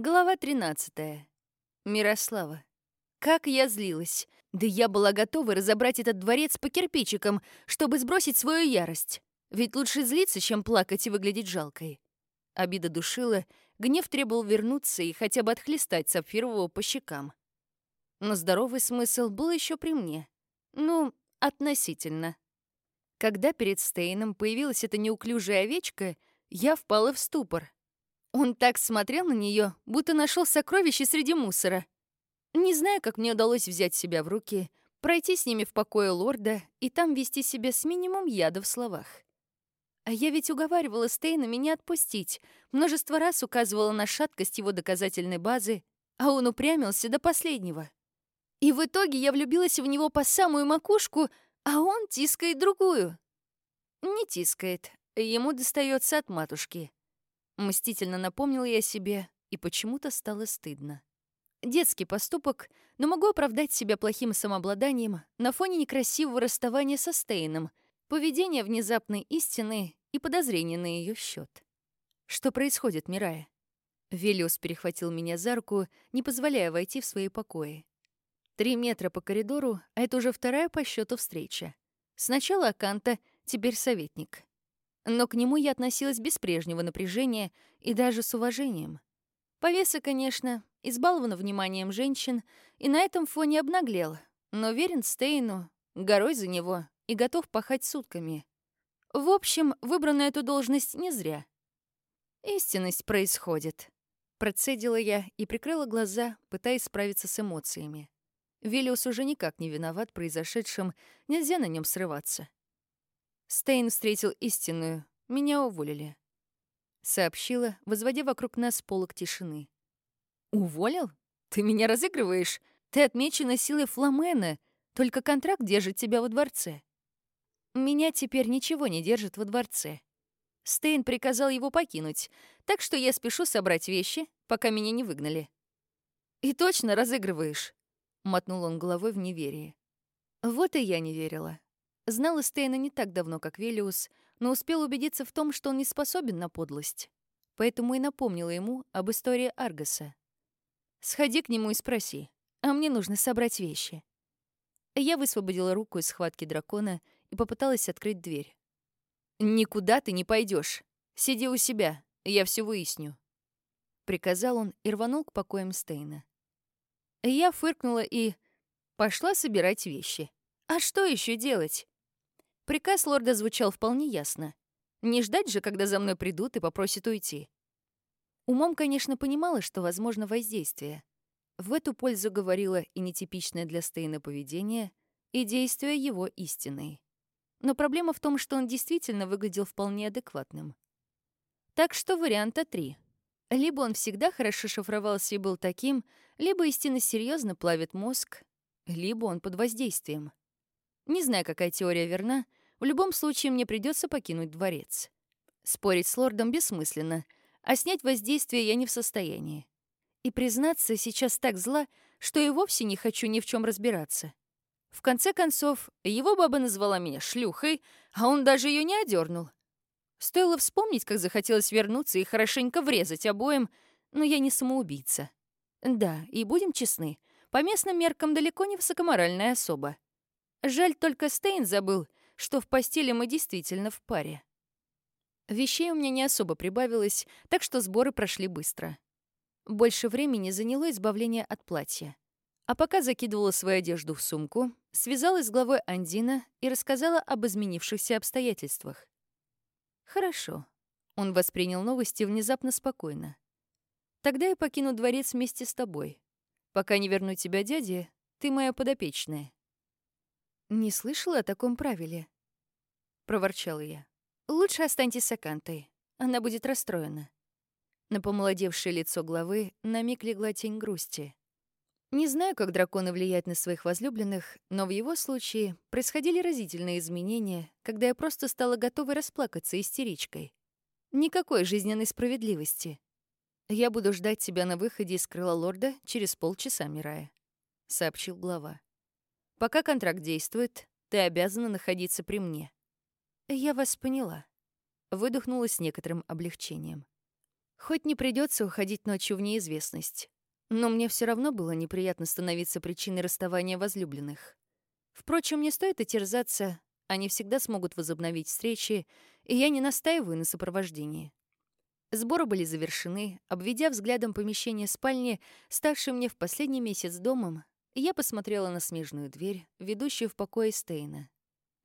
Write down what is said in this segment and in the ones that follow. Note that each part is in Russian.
Глава 13. Мирослава. Как я злилась. Да я была готова разобрать этот дворец по кирпичикам, чтобы сбросить свою ярость. Ведь лучше злиться, чем плакать и выглядеть жалкой. Обида душила, гнев требовал вернуться и хотя бы отхлестать Сапфирового по щекам. Но здоровый смысл был еще при мне. Ну, относительно. Когда перед Стейном появилась эта неуклюжая овечка, я впала в ступор — он так смотрел на нее, будто нашел сокровище среди мусора. Не знаю, как мне удалось взять себя в руки, пройти с ними в покое лорда и там вести себя с минимум яда в словах. А я ведь уговаривала Стейна меня отпустить, множество раз указывала на шаткость его доказательной базы, а он упрямился до последнего. И в итоге я влюбилась в него по самую макушку, а он тискает другую. Не тискает, ему достается от матушки. Мстительно напомнил я себе, и почему-то стало стыдно. Детский поступок, но могу оправдать себя плохим самообладанием на фоне некрасивого расставания со Стейном, поведения внезапной истины и подозрения на ее счет. Что происходит, Мирая? Велиус перехватил меня за руку, не позволяя войти в свои покои. Три метра по коридору, а это уже вторая по счету встреча. Сначала Аканта, теперь советник. Но к нему я относилась без прежнего напряжения и даже с уважением. Повеса, конечно, избалован вниманием женщин и на этом фоне обнаглел, но верен Стейну, горой за него и готов пахать сутками. В общем, выбрана эту должность не зря. «Истинность происходит», — процедила я и прикрыла глаза, пытаясь справиться с эмоциями. Велиус уже никак не виноват произошедшим, нельзя на нем срываться. Стейн встретил истинную. Меня уволили. Сообщила, возводя вокруг нас полок тишины. «Уволил? Ты меня разыгрываешь? Ты отмечена силой Фламена, только контракт держит тебя во дворце». «Меня теперь ничего не держит во дворце». Стейн приказал его покинуть, так что я спешу собрать вещи, пока меня не выгнали. «И точно разыгрываешь?» — мотнул он головой в неверии. Вот и я не верила. Знала Стейна не так давно, как Велиус, но успел убедиться в том, что он не способен на подлость. Поэтому и напомнила ему об истории Аргаса. «Сходи к нему и спроси, а мне нужно собрать вещи». Я высвободила руку из схватки дракона и попыталась открыть дверь. «Никуда ты не пойдешь. Сиди у себя, я все выясню», — приказал он и рванул к покоям Стейна. Я фыркнула и пошла собирать вещи. А что еще делать? Приказ лорда звучал вполне ясно. Не ждать же, когда за мной придут и попросят уйти. Умом, конечно, понимала, что возможно воздействие. В эту пользу говорило и нетипичное для Стейна поведение, и действия его истинные. Но проблема в том, что он действительно выглядел вполне адекватным. Так что варианта три. Либо он всегда хорошо шифровался и был таким, либо истинно серьезно плавит мозг, либо он под воздействием. Не знаю, какая теория верна, в любом случае мне придется покинуть дворец. Спорить с лордом бессмысленно, а снять воздействие я не в состоянии. И признаться, сейчас так зла, что и вовсе не хочу ни в чем разбираться. В конце концов, его баба назвала меня шлюхой, а он даже ее не одернул. Стоило вспомнить, как захотелось вернуться и хорошенько врезать обоим, но я не самоубийца. Да, и будем честны, по местным меркам далеко не высокоморальная особа. Жаль, только Стейн забыл, что в постели мы действительно в паре. Вещей у меня не особо прибавилось, так что сборы прошли быстро. Больше времени заняло избавление от платья. А пока закидывала свою одежду в сумку, связалась с главой Андина и рассказала об изменившихся обстоятельствах. «Хорошо». Он воспринял новости внезапно спокойно. «Тогда я покину дворец вместе с тобой. Пока не верну тебя дяде, ты моя подопечная. «Не слышала о таком правиле?» — проворчала я. «Лучше останьтесь с Акантой. Она будет расстроена». На помолодевшее лицо главы на миг легла тень грусти. Не знаю, как драконы влияют на своих возлюбленных, но в его случае происходили разительные изменения, когда я просто стала готовой расплакаться истеричкой. Никакой жизненной справедливости. «Я буду ждать тебя на выходе из крыла лорда через полчаса, Мирая», — сообщил глава. Пока контракт действует, ты обязана находиться при мне». «Я вас поняла», — выдохнула с некоторым облегчением. Хоть не придется уходить ночью в неизвестность, но мне все равно было неприятно становиться причиной расставания возлюбленных. Впрочем, не стоит и они всегда смогут возобновить встречи, и я не настаиваю на сопровождении. Сборы были завершены. Обведя взглядом помещение спальни, ставшее мне в последний месяц домом, я посмотрела на смежную дверь, ведущую в покое Стейна.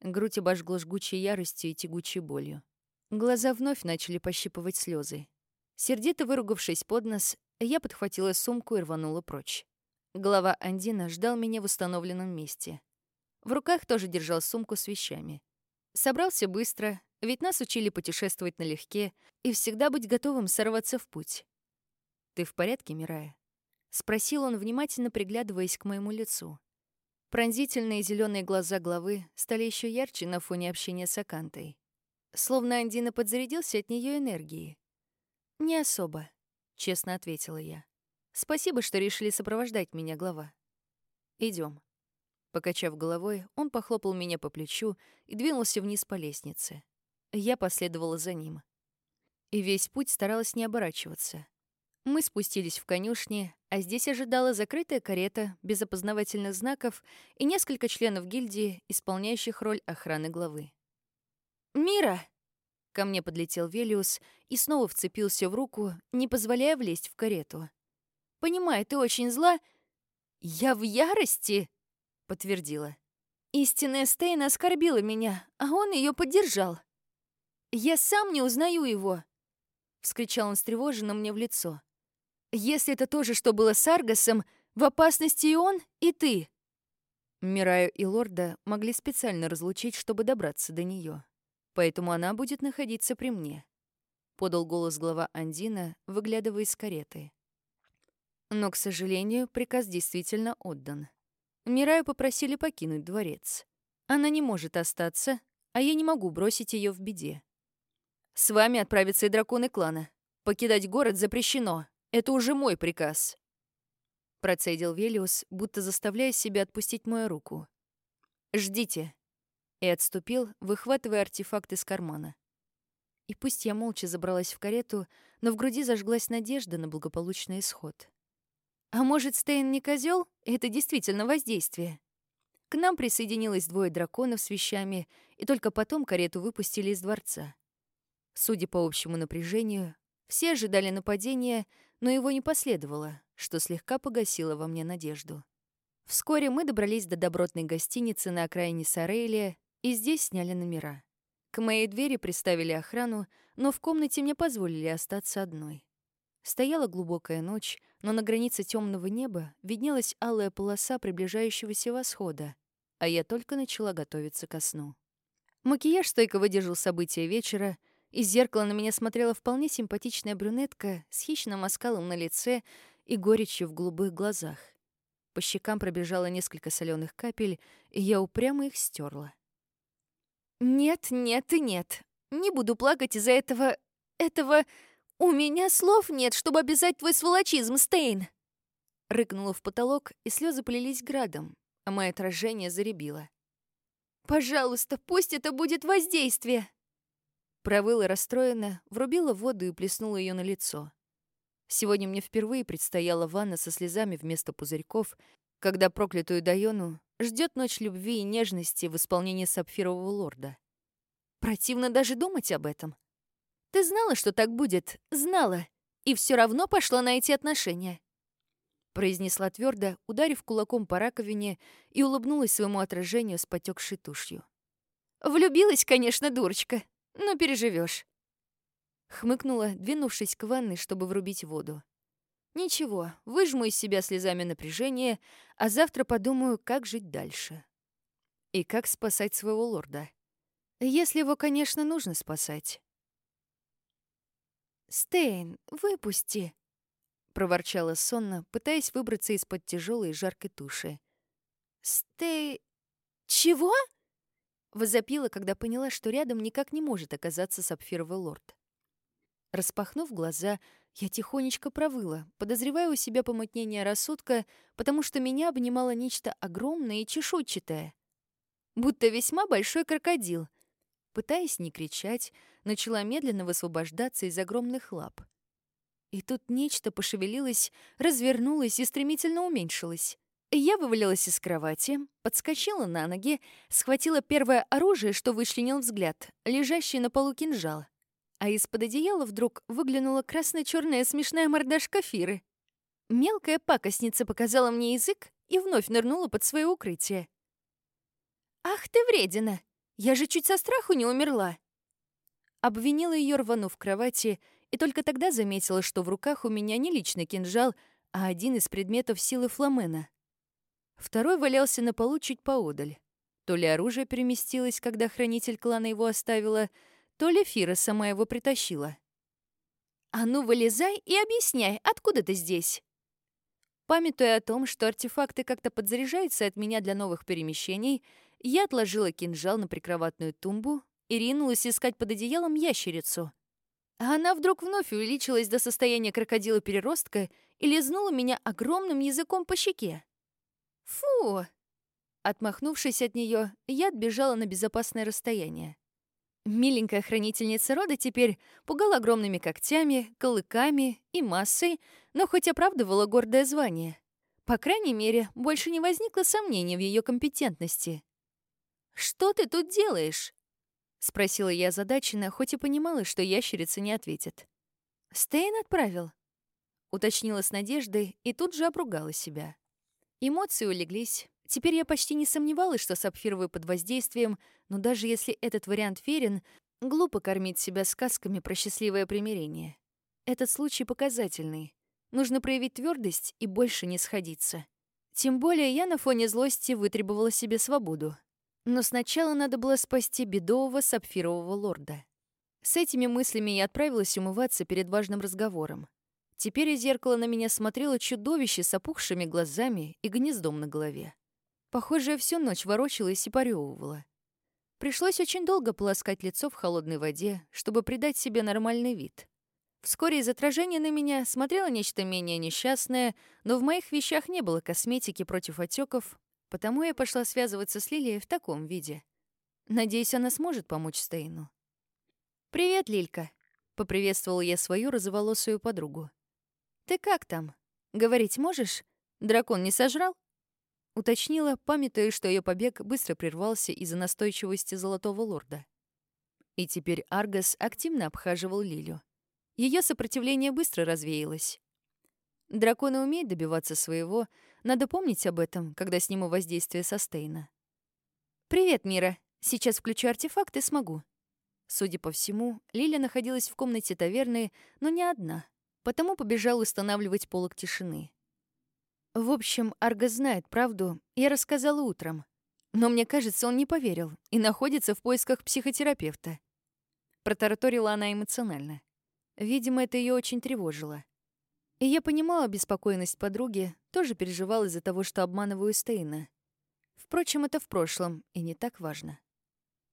Грудь обожгло жгучей яростью и тягучей болью. Глаза вновь начали пощипывать слезы. Сердито выругавшись под нос, я подхватила сумку и рванула прочь. Глава Андина ждал меня в установленном месте. В руках тоже держал сумку с вещами. Собрался быстро, ведь нас учили путешествовать налегке и всегда быть готовым сорваться в путь. «Ты в порядке, Мирая?» — спросил он, внимательно приглядываясь к моему лицу. Пронзительные зеленые глаза главы стали еще ярче на фоне общения с Акантой. Словно Андина подзарядился от нее энергией. «Не особо», — честно ответила я. «Спасибо, что решили сопровождать меня, глава. Идем. Покачав головой, он похлопал меня по плечу и двинулся вниз по лестнице. Я последовала за ним. И весь путь старалась не оборачиваться. Мы спустились в конюшни, а здесь ожидала закрытая карета без опознавательных знаков и несколько членов гильдии, исполняющих роль охраны главы. «Мира!» Ко мне подлетел Велиус и снова вцепился в руку, не позволяя влезть в карету. «Понимаю, ты очень зла...» «Я в ярости!» — подтвердила. «Истинная Стейна оскорбила меня, а он ее поддержал. Я сам не узнаю его!» — вскричал он встревоженно мне в лицо. «Если это то же, что было с Аргасом, в опасности и он, и ты!» Мираю и Лорда могли специально разлучить, чтобы добраться до нее, поэтому она будет находиться при мне. Подал голос глава Андина, выглядывая из кареты. Но, к сожалению, приказ действительно отдан. Мираю попросили покинуть дворец. Она не может остаться, а я не могу бросить ее в беде. С вами отправятся и драконы клана. Покидать город запрещено. Это уже мой приказ. Процедил Велиус, будто заставляя себя отпустить мою руку. «Ждите». И отступил, выхватывая артефакт из кармана. И пусть я молча забралась в карету, но в груди зажглась надежда на благополучный исход. А может, Стейн не козел? Это действительно воздействие. К нам присоединилось двое драконов с вещами, и только потом карету выпустили из дворца. Судя по общему напряжению, все ожидали нападения, но его не последовало, что слегка погасило во мне надежду. Вскоре мы добрались до добротной гостиницы на окраине Сарелия и здесь сняли номера. К моей двери приставили охрану, но в комнате мне позволили остаться одной. Стояла глубокая ночь, но на границе темного неба виднелась алая полоса приближающегося восхода, а я только начала готовиться ко сну. Макияж стойко выдержал события вечера — из зеркала на меня смотрела вполне симпатичная брюнетка с хищным оскалом на лице и горечью в голубых глазах. По щекам пробежало несколько соленых капель, и я упрямо их стерла. «Нет, нет и нет. Не буду плакать из-за этого... этого... У меня слов нет, чтобы обязать твой сволочизм, Стейн!» Рыкнула в потолок, и слезы полились градом, а мое отражение заребило. «Пожалуйста, пусть это будет воздействие!» Провыла расстроена, врубила воду и плеснула ее на лицо. Сегодня мне впервые предстояла ванна со слезами вместо пузырьков, когда проклятую Дайону ждет ночь любви и нежности в исполнении сапфирового лорда. Противно даже думать об этом. Ты знала, что так будет, знала, и все равно пошла на эти отношения. Произнесла твердо, ударив кулаком по раковине и улыбнулась своему отражению с потекшей тушью. Влюбилась, конечно, дурочка, но переживешь. Хмыкнула, двинувшись к ванной, чтобы врубить воду. Ничего, выжму из себя слезами напряжения, а завтра подумаю, как жить дальше. И как спасать своего лорда. Если его, конечно, нужно спасать. «Стейн, выпусти!» — проворчала сонно, пытаясь выбраться из-под тяжелой и жаркой туши. «Стей... Чего?» Возопила, когда поняла, что рядом никак не может оказаться сапфировый лорд. Распахнув глаза, я тихонечко провыла, подозревая у себя помутнение рассудка, потому что меня обнимало нечто огромное и чешуйчатое. Будто весьма большой крокодил. Пытаясь не кричать, начала медленно высвобождаться из огромных лап. И тут нечто пошевелилось, развернулось и стремительно уменьшилось. Я вывалилась из кровати, подскочила на ноги, схватила первое оружие, что вычленил взгляд, лежащий на полу кинжал. А из-под одеяла вдруг выглянула красно-черная смешная мордашка Фиры. Мелкая пакостница показала мне язык и вновь нырнула под свое укрытие. «Ах ты вредина! Я же чуть со страху не умерла!» Обвинила ее, рванув в кровати, и только тогда заметила, что в руках у меня не личный кинжал, а один из предметов силы фламена. Второй валялся на полу чуть поодаль. То ли оружие переместилось, когда хранитель клана его оставила, то ли Фира сама его притащила. «А ну, вылезай и объясняй, откуда ты здесь?» Памятуя о том, что артефакты как-то подзаряжаются от меня для новых перемещений, я отложила кинжал на прикроватную тумбу и ринулась искать под одеялом ящерицу. А она вдруг вновь увеличилась до состояния крокодила-переростка и лизнула меня огромным языком по щеке. «Фу!» Отмахнувшись от нее, я отбежала на безопасное расстояние. Миленькая хранительница рода теперь пугала огромными когтями, колыками и массой, но хоть оправдывала гордое звание. По крайней мере, больше не возникло сомнений в ее компетентности. «Что ты тут делаешь?» — спросила я озадаченно, хоть и понимала, что ящерица не ответит. «Стейн отправил?» — уточнила с надеждой и тут же обругала себя. Эмоции улеглись. Теперь я почти не сомневалась, что сапфировый под воздействием, но даже если этот вариант верен, глупо кормить себя сказками про счастливое примирение. Этот случай показательный. Нужно проявить твердость и больше не сходиться. Тем более я на фоне злости вытребовала себе свободу. Но сначала надо было спасти бедового сапфирового лорда. С этими мыслями я отправилась умываться перед важным разговором. Теперь из зеркала на меня смотрело чудовище с опухшими глазами и гнездом на голове. Похоже, я всю ночь ворочалась и порёвывала. Пришлось очень долго полоскать лицо в холодной воде, чтобы придать себе нормальный вид. Вскоре из отражения на меня смотрело нечто менее несчастное, но в моих вещах не было косметики против отеков, Потому я пошла связываться с Лилией в таком виде. Надеюсь, она сможет помочь Стейну. «Привет, Лилька», — поприветствовала я свою розоволосую подругу. «Ты как там? Говорить можешь? Дракон не сожрал?» Уточнила, памятуя, что ее побег быстро прервался из-за настойчивости Золотого Лорда. И теперь Аргас активно обхаживал Лилю. Ее сопротивление быстро развеялось. Драконы умеют добиваться своего, надо помнить об этом, когда сниму воздействие со Стейна. «Привет, Мира. Сейчас включу артефакт и смогу». Судя по всему, Лиля находилась в комнате таверны, но не одна, потому побежал устанавливать полок тишины. В общем, Арга знает правду, я рассказала утром. Но мне кажется, он не поверил и находится в поисках психотерапевта. Протараторила она эмоционально. Видимо, это ее очень тревожило. И я понимала беспокойность подруги, тоже переживала из-за того, что обманываю Стейна. Впрочем, это в прошлом, и не так важно.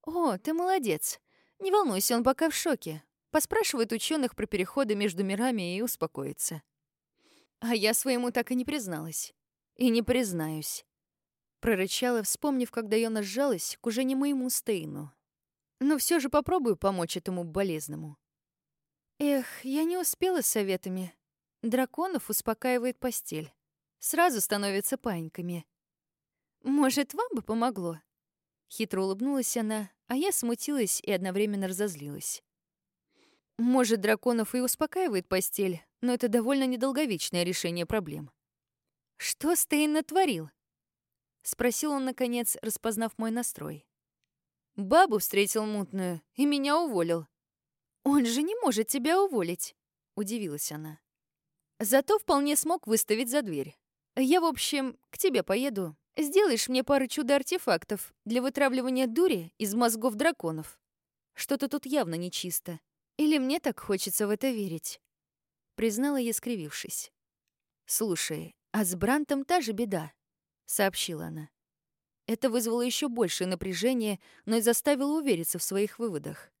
«О, ты молодец. Не волнуйся, он пока в шоке. Поспрашивает ученых про переходы между мирами и успокоится». А я своему так и не призналась. И не признаюсь. Прорычала, вспомнив, когда Йона сжалась к уже не моему Стейну. Но все же попробую помочь этому болезному. Эх, я не успела с советами. Драконов успокаивает постель. Сразу становятся паньками. «Может, вам бы помогло?» Хитро улыбнулась она, а я смутилась и одновременно разозлилась. Может, драконов и успокаивает постель, но это довольно недолговечное решение проблем. «Что Стейн натворил?» — спросил он, наконец, распознав мой настрой. «Бабу встретил мутную и меня уволил». «Он же не может тебя уволить», — удивилась она. Зато вполне смог выставить за дверь. Я, в общем, к тебе поеду. Сделаешь мне пару чудо-артефактов для вытравливания дури из мозгов драконов. Что-то тут явно нечисто. Или мне так хочется в это верить?» Признала я, скривившись. «Слушай, а с Брантом та же беда», — сообщила она. Это вызвало еще большее напряжение, но и заставило увериться в своих выводах.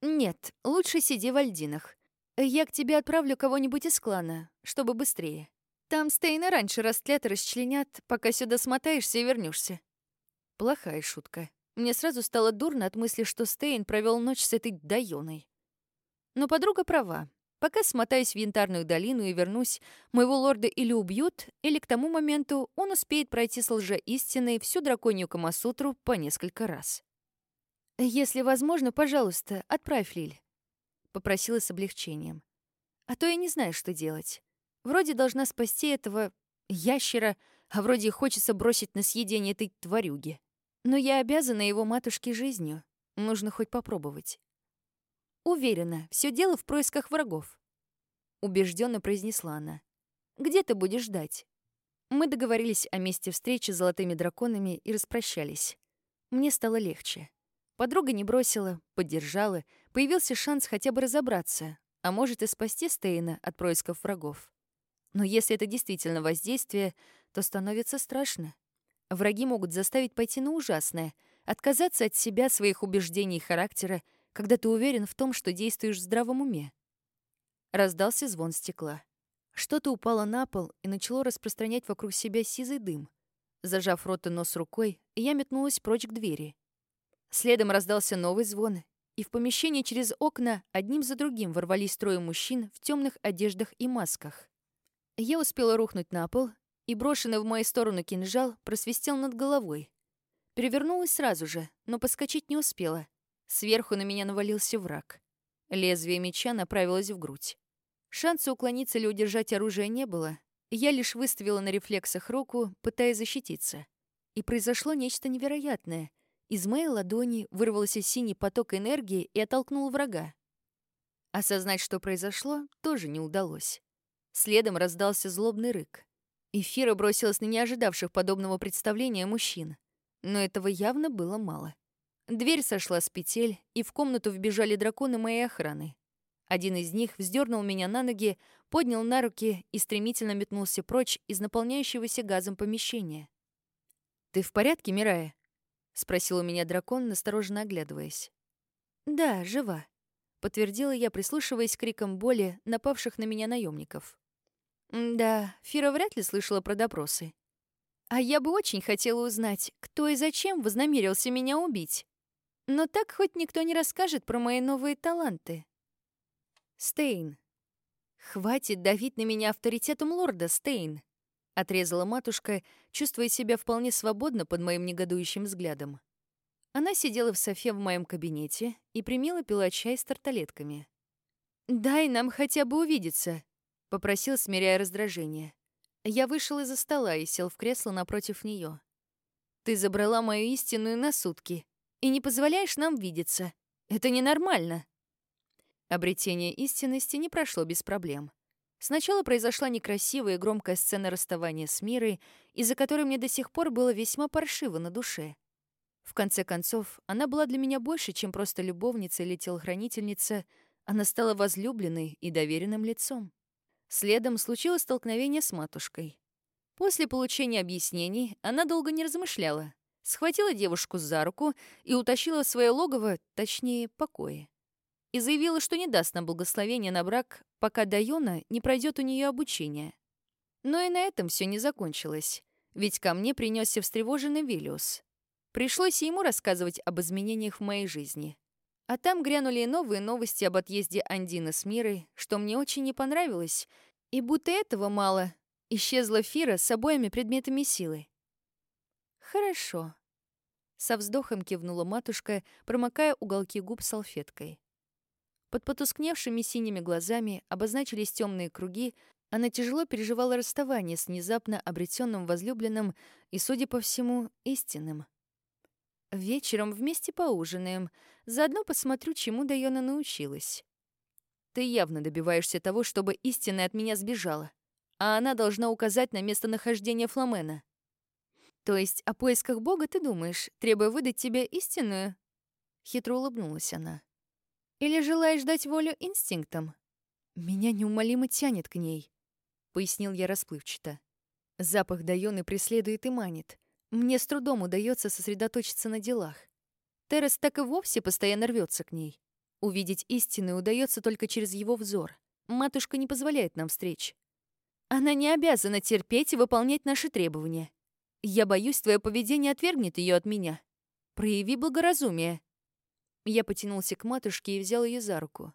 «Нет, лучше сиди в Альдинах. Я к тебе отправлю кого-нибудь из клана, чтобы быстрее. Там Стейна раньше растлят и расчленят, пока сюда смотаешься и вернешься. Плохая шутка. Мне сразу стало дурно от мысли, что Стейн провел ночь с этой Дайоной. Но подруга права. Пока смотаюсь в Янтарную долину и вернусь, моего лорда или убьют, или к тому моменту он успеет пройти с лжеистиной всю драконью Камасутру по несколько раз. «Если возможно, пожалуйста, отправь Лиль», — попросила с облегчением. «А то я не знаю, что делать. Вроде должна спасти этого ящера, а вроде хочется бросить на съедение этой тварюги. Но я обязана его матушке жизнью. Нужно хоть попробовать». Уверена, все дело в происках врагов. Убежденно произнесла она. Где ты будешь ждать? Мы договорились о месте встречи с золотыми драконами и распрощались. Мне стало легче. Подруга не бросила, поддержала, появился шанс хотя бы разобраться, а может и спасти Стейна от происков врагов. Но если это действительно воздействие, то становится страшно. Враги могут заставить пойти на ужасное, отказаться от себя, своих убеждений и характера, когда ты уверен в том, что действуешь в здравом уме. Раздался звон стекла. Что-то упало на пол и начало распространять вокруг себя сизый дым. Зажав рот и нос рукой, я метнулась прочь к двери. Следом раздался новый звон, и в помещение через окна одним за другим ворвались трое мужчин в темных одеждах и масках. Я успела рухнуть на пол, и брошенный в мою сторону кинжал просвистел над головой. Перевернулась сразу же, но подскочить не успела — Сверху на меня навалился враг. Лезвие меча направилось в грудь. Шанса уклониться или удержать оружие не было. Я лишь выставила на рефлексах руку, пытаясь защититься. И произошло нечто невероятное. Из моей ладони вырвался синий поток энергии и оттолкнул врага. Осознать, что произошло, тоже не удалось. Следом раздался злобный рык. Эфира бросилась на неожидавших подобного представления мужчин. Но этого явно было мало. Дверь сошла с петель, и в комнату вбежали драконы моей охраны. Один из них вздернул меня на ноги, поднял на руки и стремительно метнулся прочь из наполняющегося газом помещения. «Ты в порядке, Мирая?» — спросил у меня дракон, настороженно оглядываясь. «Да, жива», — подтвердила я, прислушиваясь к крикам боли напавших на меня наемников. «Да, Фира вряд ли слышала про допросы. А я бы очень хотела узнать, кто и зачем вознамерился меня убить». Но так хоть никто не расскажет про мои новые таланты. Стейн. Хватит давить на меня авторитетом лорда, Стейн. Отрезала матушка, чувствуя себя вполне свободно под моим негодующим взглядом. Она сидела в софе в моем кабинете и примила пила чай с тарталетками. «Дай нам хотя бы увидеться», — попросил, смиряя раздражение. Я вышел из-за стола и сел в кресло напротив нее. «Ты забрала мою истинную на сутки и не позволяешь нам видеться. Это ненормально». Обретение истинности не прошло без проблем. Сначала произошла некрасивая и громкая сцена расставания с Мирой, из-за которой мне до сих пор было весьма паршиво на душе. В конце концов, она была для меня больше, чем просто любовница или телохранительница, она стала возлюбленной и доверенным лицом. Следом случилось столкновение с матушкой. После получения объяснений она долго не размышляла, схватила девушку за руку и утащила в свое логово, точнее, покои. И заявила, что не даст нам благословения на брак, пока Дайона не пройдет у нее обучение. Но и на этом все не закончилось, ведь ко мне принесся встревоженный Виллиус. Пришлось ему рассказывать об изменениях в моей жизни. А там грянули и новые новости об отъезде Андины с Мирой, что мне очень не понравилось, и будто этого мало, исчезла Фира с обоими предметами силы. «Хорошо», со вздохом кивнула матушка, промокая уголки губ салфеткой. Под потускневшими синими глазами обозначились темные круги, она тяжело переживала расставание с внезапно обретенным возлюбленным и, судя по всему, истинным. Вечером вместе поужинаем, заодно посмотрю, чему Дайона научилась. Ты явно добиваешься того, чтобы истинная от меня сбежала, а она должна указать на местонахождение Фламена. То есть о поисках Бога ты думаешь, требуя выдать тебе истинную? Хитро улыбнулась она. Или желаешь дать волю инстинктам? Меня неумолимо тянет к ней, пояснил я расплывчато. Запах Дайоны преследует и манит. Мне с трудом удается сосредоточиться на делах. Террас так и вовсе постоянно рвется к ней. Увидеть истину удается только через его взор. Матушка не позволяет нам встреч. Она не обязана терпеть и выполнять наши требования. Я боюсь, твое поведение отвергнет ее от меня. Прояви благоразумие». Я потянулся к матушке и взял ее за руку.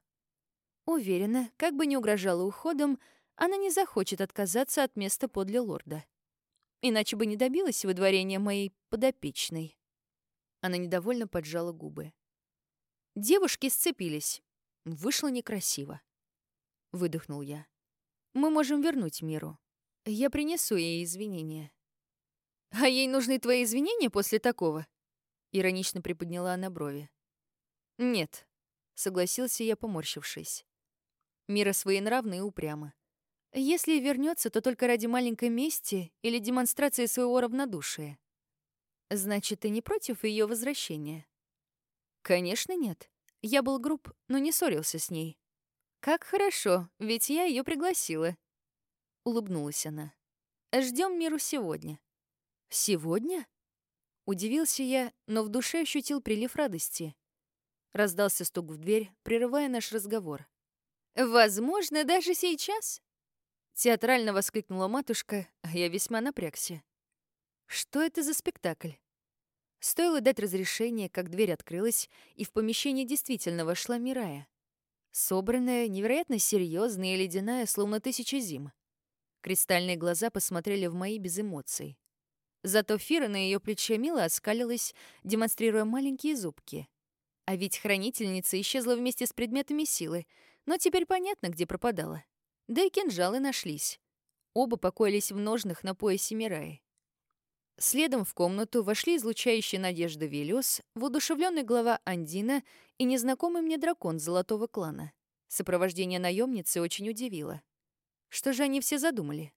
Уверена, как бы ни угрожала уходом, она не захочет отказаться от места подле лорда. Иначе бы не добилась выдворения моей подопечной. Она недовольно поджала губы. Девушки сцепились. Вышло некрасиво. Выдохнул я. Мы можем вернуть миру. Я принесу ей извинения. А ей нужны твои извинения после такого? Иронично приподняла она брови. Нет, согласился я, поморщившись. Мира своенравна и упряма. Если вернется, то только ради маленькой мести или демонстрации своего равнодушия. Значит, ты не против ее возвращения? Конечно, нет. Я был груб, но не ссорился с ней. Как хорошо, ведь я ее пригласила. Улыбнулась она. Ждем миру сегодня. Сегодня? Удивился я, но в душе ощутил прилив радости. Раздался стук в дверь, прерывая наш разговор. «Возможно, даже сейчас», Театрально воскликнула матушка, а я весьма напрягся. Что это за спектакль? Стоило дать разрешение, как дверь открылась, и в помещение действительно вошла Мирая. Собранная, невероятно серьезная и ледяная, словно тысяча зим. Кристальные глаза посмотрели в мои без эмоций. Зато Фира на ее плече мило оскалилась, демонстрируя маленькие зубки. А ведь хранительница исчезла вместе с предметами силы, но теперь понятно, где пропадала. Да и кинжалы нашлись. Оба покоились в ножнах на поясе Мираи. Следом в комнату вошли излучающие надежды Велиос, воодушевленный глава Андина и незнакомый мне дракон золотого клана. Сопровождение наемницы очень удивило. Что же они все задумали?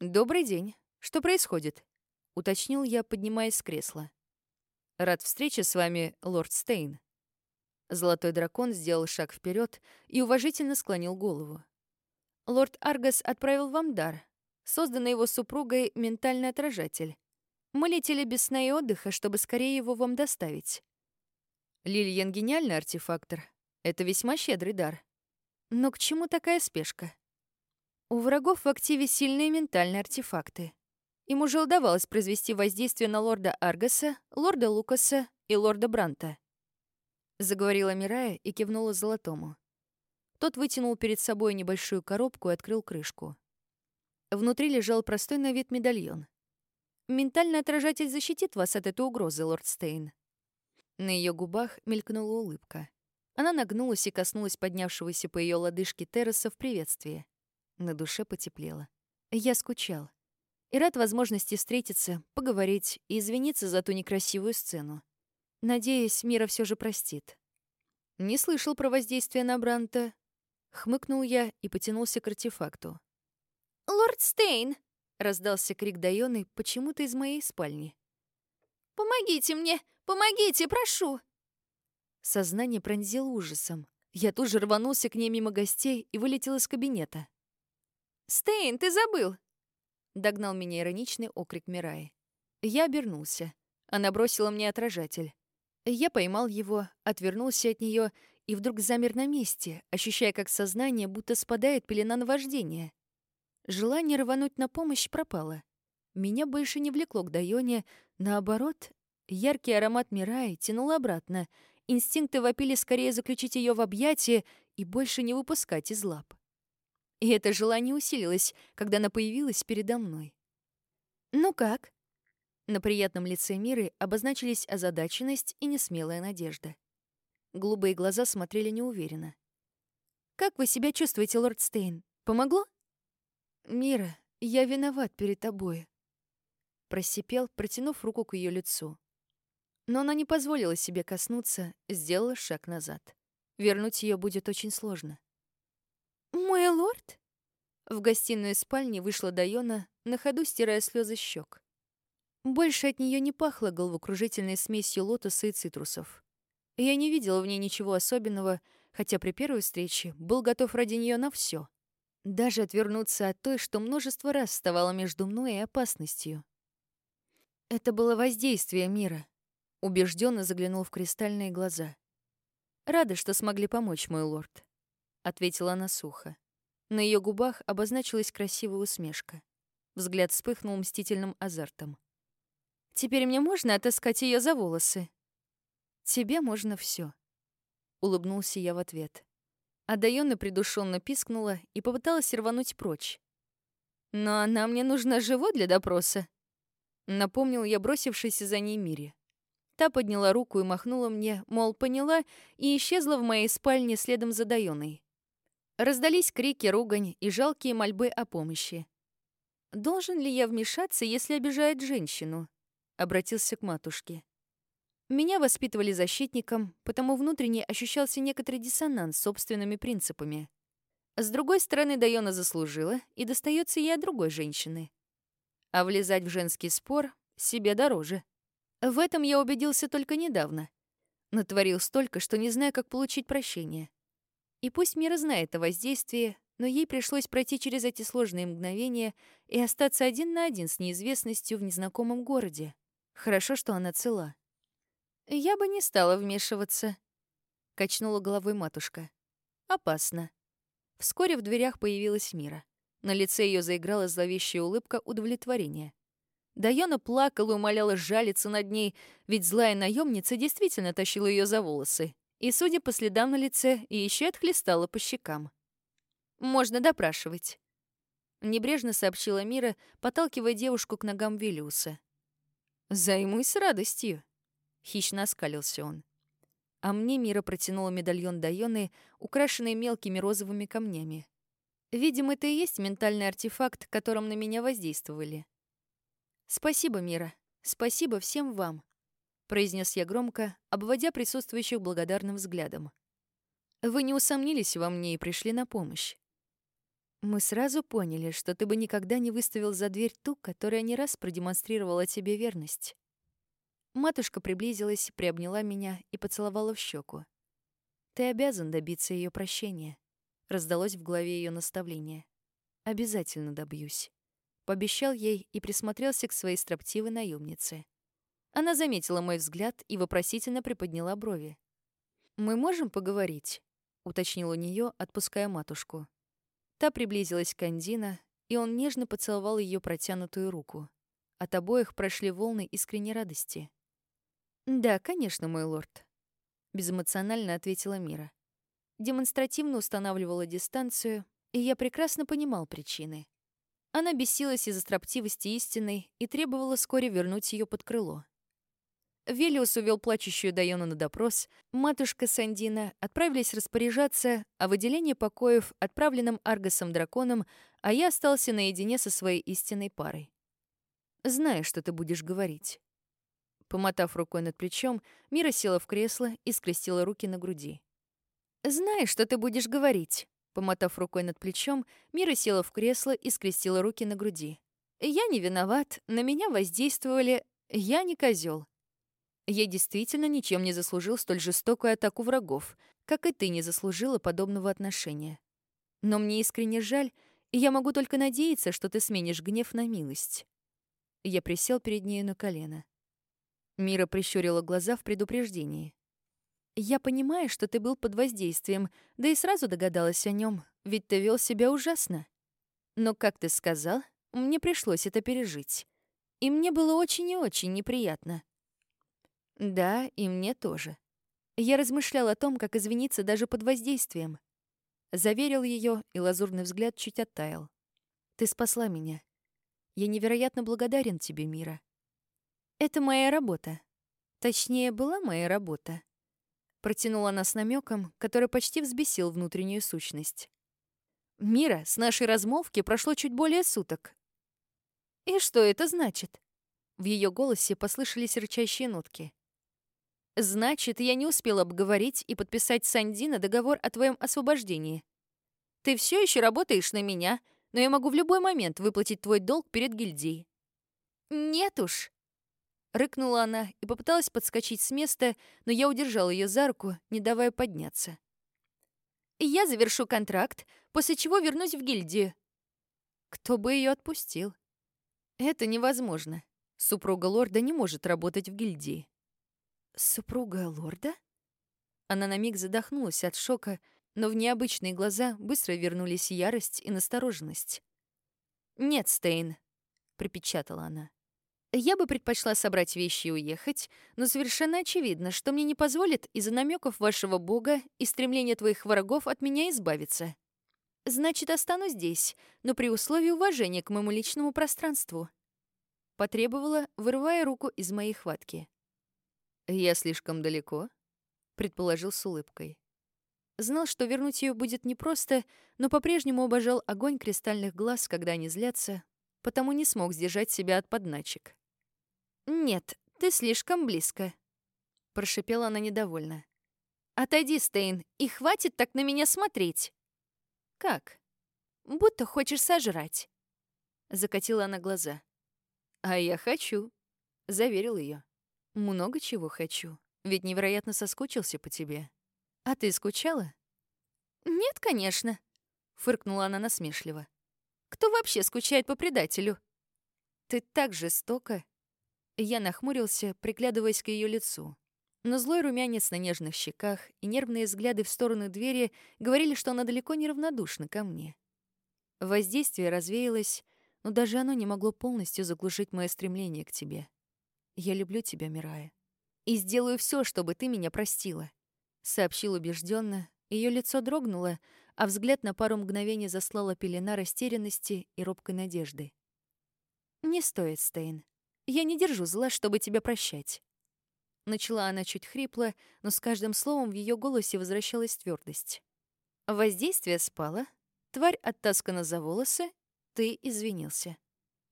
«Добрый день. Что происходит?» — уточнил я, поднимаясь с кресла. «Рад встрече с вами, лорд Стейн». Золотой дракон сделал шаг вперед и уважительно склонил голову. Лорд Аргас отправил вам дар, созданный его супругой ментальный отражатель. Мы летели без сна и отдыха, чтобы скорее его вам доставить. Лильян — гениальный артефактор. Это весьма щедрый дар. Но к чему такая спешка? У врагов в активе сильные ментальные артефакты. Им уже удавалось произвести воздействие на лорда Аргаса, лорда Лукаса и лорда Бранта. Заговорила Мирая и кивнула Золотому. Тот вытянул перед собой небольшую коробку и открыл крышку. Внутри лежал простой на вид медальон. «Ментальный отражатель защитит вас от этой угрозы, лорд Стейн». На ее губах мелькнула улыбка. Она нагнулась и коснулась поднявшегося по ее лодыжке терраса в приветствии. На душе потеплело. Я скучал. И рад возможности встретиться, поговорить и извиниться за ту некрасивую сцену. Надеюсь, Мира все же простит. Не слышал про воздействие на Бранта, Хмыкнул я и потянулся к артефакту. «Лорд Стейн!» — раздался крик Дайоны почему-то из моей спальни. «Помогите мне! Помогите, прошу!» Сознание пронзило ужасом. Я тут же рванулся к ней мимо гостей и вылетел из кабинета. «Стейн, ты забыл!» — догнал меня ироничный окрик Мираи. Я обернулся. Она бросила мне отражатель. Я поймал его, отвернулся от нее и вдруг замер на месте, ощущая, как сознание будто спадает пелена наваждения. Желание рвануть на помощь пропало. Меня больше не влекло к Дайоне, наоборот, яркий аромат Мираи тянул обратно, инстинкты вопили скорее заключить ее в объятия и больше не выпускать из лап. И это желание усилилось, когда она появилась передо мной. «Ну как?» На приятном лице Миры обозначились озадаченность и несмелая надежда. Голубые глаза смотрели неуверенно. «Как вы себя чувствуете, лорд Стейн? Помогло?» «Мира, я виноват перед тобой», — просипел, протянув руку к ее лицу. Но она не позволила себе коснуться, сделала шаг назад. Вернуть ее будет очень сложно. «Мой лорд?» В гостиную спальни вышла Дайона, на ходу стирая слезы щек. Больше от нее не пахло головокружительной смесью лотоса и цитрусов. Я не видела в ней ничего особенного, хотя при первой встрече был готов ради нее на все. Даже отвернуться от той, что множество раз вставало между мной и опасностью. Это было воздействие мира. Убежденно заглянул в кристальные глаза. «Рада, что смогли помочь, мой лорд», — ответила она сухо. На ее губах обозначилась красивая усмешка. Взгляд вспыхнул мстительным азартом. «Теперь мне можно отыскать ее за волосы?» Тебе можно все. Улыбнулся я в ответ. А Дайона придушенно пискнула и попыталась рвануть прочь. «Но она мне нужна живо для допроса», — напомнил я бросившийся за ней Мире. Та подняла руку и махнула мне, мол, поняла, и исчезла в моей спальне следом за Дайоной. Раздались крики, ругань и жалкие мольбы о помощи. «Должен ли я вмешаться, если обижает женщину?» — обратился к матушке. Меня воспитывали защитником, потому внутренне ощущался некоторый диссонанс с собственными принципами. С другой стороны, Дайона заслужила, и достается ей от другой женщины. А влезать в женский спор себе дороже. В этом я убедился только недавно. Натворил столько, что не знаю, как получить прощение. И пусть Мира знает о воздействии, но ей пришлось пройти через эти сложные мгновения и остаться один на один с неизвестностью в незнакомом городе. Хорошо, что она цела. «Я бы не стала вмешиваться», — качнула головой матушка. «Опасно». Вскоре в дверях появилась Мира. На лице ее заиграла зловещая улыбка удовлетворения. Дайона плакала и умоляла жалиться над ней, ведь злая наемница действительно тащила ее за волосы. И, судя по следам на лице, еще отхлестала по щекам. «Можно допрашивать», — небрежно сообщила Мира, подталкивая девушку к ногам Виллиуса. «Займусь с радостью», — хищно оскалился он. А мне Мира протянула медальон Дайоны, украшенный мелкими розовыми камнями. Видимо, это и есть ментальный артефакт, которым на меня воздействовали. «Спасибо, Мира. Спасибо всем вам», — произнес я громко, обводя присутствующих благодарным взглядом. «Вы не усомнились во мне и пришли на помощь. Мы сразу поняли, что ты бы никогда не выставил за дверь ту, которая не раз продемонстрировала тебе верность». Матушка приблизилась, приобняла меня и поцеловала в щеку. «Ты обязан добиться ее прощения», — раздалось в голове ее наставление. «Обязательно добьюсь» пообещал ей и присмотрелся к своей строптивой наемнице. Она заметила мой взгляд и вопросительно приподняла брови. «Мы можем поговорить?» — уточнил у нее, отпуская матушку. Та приблизилась к Андина, и он нежно поцеловал ее протянутую руку. От обоих прошли волны искренней радости. «Да, конечно, мой лорд», — безэмоционально ответила Мира. Демонстративно устанавливала дистанцию, и я прекрасно понимал причины. Она бесилась из-за строптивости истинной и требовала вскоре вернуть ее под крыло. Велиус увел плачущую Дайону на допрос, матушка Сандина отправились распоряжаться о выделении покоев отправленным Аргосом-драконом, а я остался наедине со своей истинной парой. «Знаю, что ты будешь говорить». Помотав рукой над плечом, Мира села в кресло и скрестила руки на груди. «Знаешь, что ты будешь говорить», Помотав рукой над плечом, Мира села в кресло и скрестила руки на груди. «Я не виноват, на меня воздействовали, я не козел. Я действительно ничем не заслужил столь жестокую атаку врагов, как и ты не заслужила подобного отношения. Но мне искренне жаль, и я могу только надеяться, что ты сменишь гнев на милость». Я присел перед ней на колено. Мира прищурила глаза в предупреждении. Я понимаю, что ты был под воздействием, да и сразу догадалась о нем, ведь ты вел себя ужасно. Но, как ты сказал, мне пришлось это пережить. И мне было очень и очень неприятно. Да, и мне тоже. Я размышлял о том, как извиниться даже под воздействием. Заверил ее, и лазурный взгляд чуть оттаял. Ты спасла меня. Я невероятно благодарен тебе, Мира. Это моя работа. Точнее, была моя работа. Протянула она с намеком, который почти взбесил внутреннюю сущность. «Мира, с нашей размолвки прошло чуть более суток». «И что это значит?» В ее голосе послышались рычащие нотки. «Значит, я не успела обговорить и подписать с Андина договор о твоем освобождении. Ты все еще работаешь на меня, но я могу в любой момент выплатить твой долг перед гильдией». «Нет уж», Рыкнула она и попыталась подскочить с места, но я удержал ее за руку, не давая подняться. «Я завершу контракт, после чего вернусь в гильдию». Кто бы ее отпустил? Это невозможно. Супруга лорда не может работать в гильдии. Супруга лорда? Она на миг задохнулась от шока, но в необычные глаза быстро вернулись ярость и настороженность. «Нет, Стейн», — припечатала она. Я бы предпочла собрать вещи и уехать, но совершенно очевидно, что мне не позволит из-за намеков вашего бога и стремления твоих врагов от меня избавиться. Значит, останусь здесь, но при условии уважения к моему личному пространству. Потребовала, вырывая руку из моей хватки. «Я слишком далеко», — предположил с улыбкой. Знал, что вернуть ее будет непросто, но по-прежнему обожал огонь кристальных глаз, когда они злятся, потому не смог сдержать себя от подначек. «Нет, ты слишком близко», — прошипела она недовольно. «Отойди, Стейн, и хватит так на меня смотреть!» «Как?» «Будто хочешь сожрать», — закатила она глаза. «А я хочу», — заверил ее. «Много чего хочу, ведь невероятно соскучился по тебе». «А ты скучала?» «Нет, конечно», — фыркнула она насмешливо. «Кто вообще скучает по предателю?» «Ты так жестоко!» Я нахмурился, приглядываясь к ее лицу. Но злой румянец на нежных щеках и нервные взгляды в сторону двери говорили, что она далеко не равнодушна ко мне. Воздействие развеялось, но даже оно не могло полностью заглушить мое стремление к тебе. Я люблю тебя, Мирая. И сделаю все, чтобы ты меня простила сообщил убежденно. Ее лицо дрогнуло, а взгляд на пару мгновений заслала пелена растерянности и робкой надежды. «Не стоит, Стейн. Я не держу зла, чтобы тебя прощать». Начала она чуть хрипло, но с каждым словом в ее голосе возвращалась твердость. Воздействие спало, тварь оттаскана за волосы, ты извинился.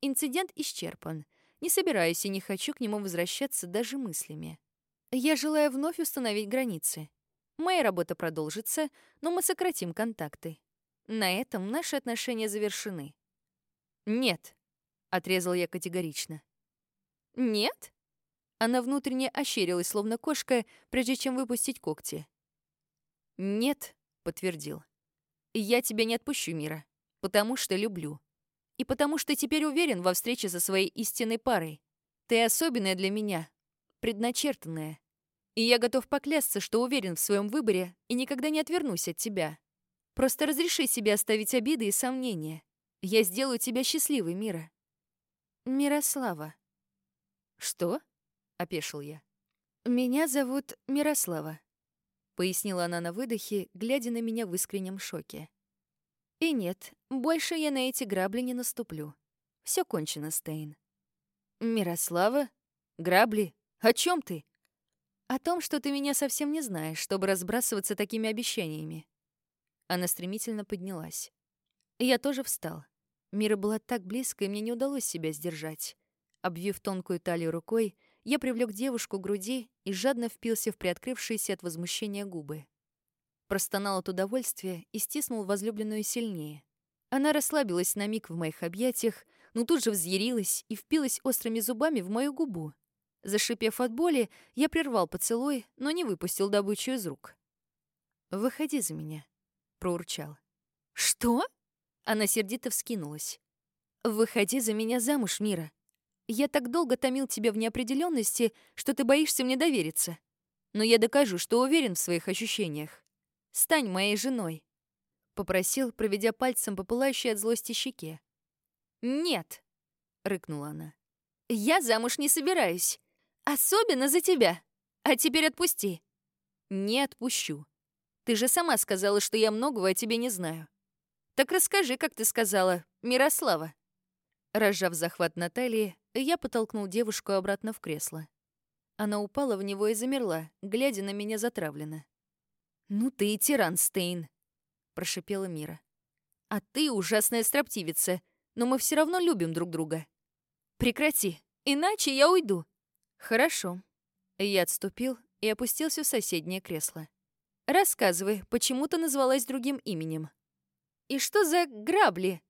Инцидент исчерпан. Не собираюсь и не хочу к нему возвращаться даже мыслями. Я желаю вновь установить границы. Моя работа продолжится, но мы сократим контакты. На этом наши отношения завершены. «Нет», — отрезал я категорично. «Нет?» Она внутренне ощерилась, словно кошка, прежде чем выпустить когти. «Нет», — подтвердил. «Я тебя не отпущу, Мира, потому что люблю. И потому что теперь уверен во встрече со своей истинной парой. Ты особенная для меня, предначертанная. И я готов поклясться, что уверен в своем выборе и никогда не отвернусь от тебя. Просто разреши себе оставить обиды и сомнения. Я сделаю тебя счастливой, Мира. Мирослава. Что? — опешил я. «Меня зовут Мирослава», — пояснила она на выдохе, глядя на меня в искреннем шоке. «И нет, больше я на эти грабли не наступлю. Все кончено, Стейн». «Мирослава? Грабли? О чем ты?» О том, что ты меня совсем не знаешь, чтобы разбрасываться такими обещаниями. Она стремительно поднялась. Я тоже встал. Мира была так близко, и мне не удалось себя сдержать. Обвив тонкую талию рукой, я привлек девушку к груди и жадно впился в приоткрывшиеся от возмущения губы. Простонал от удовольствия и стиснул возлюбленную сильнее. Она расслабилась на миг в моих объятиях, но тут же взъярилась и впилась острыми зубами в мою губу. Зашипев от боли, я прервал поцелуй, но не выпустил добычу из рук. «Выходи за меня», — проурчал. «Что?» Она сердито вскинулась. «Выходи за меня замуж, Мира. Я так долго томил тебя в неопределенности, что ты боишься мне довериться. Но я докажу, что уверен в своих ощущениях. Стань моей женой», — попросил, проведя пальцем по пылающей от злости щеке. «Нет», — рыкнула она. «Я замуж не собираюсь. Особенно за тебя. А теперь отпусти. Не отпущу. Ты же сама сказала, что я многого о тебе не знаю. Так расскажи, как ты сказала, Мирослава. Разжав захват Натальи, я потолкнул девушку обратно в кресло. Она упала в него и замерла, глядя на меня затравленно. «Ну ты и тиран, Стейн», — прошипела Мира. «А ты ужасная строптивица, но мы все равно любим друг друга. Прекрати, иначе я уйду. «Хорошо». Я отступил и опустился в соседнее кресло. «Рассказывай, почему ты назвалась другим именем?» «И что за грабли?»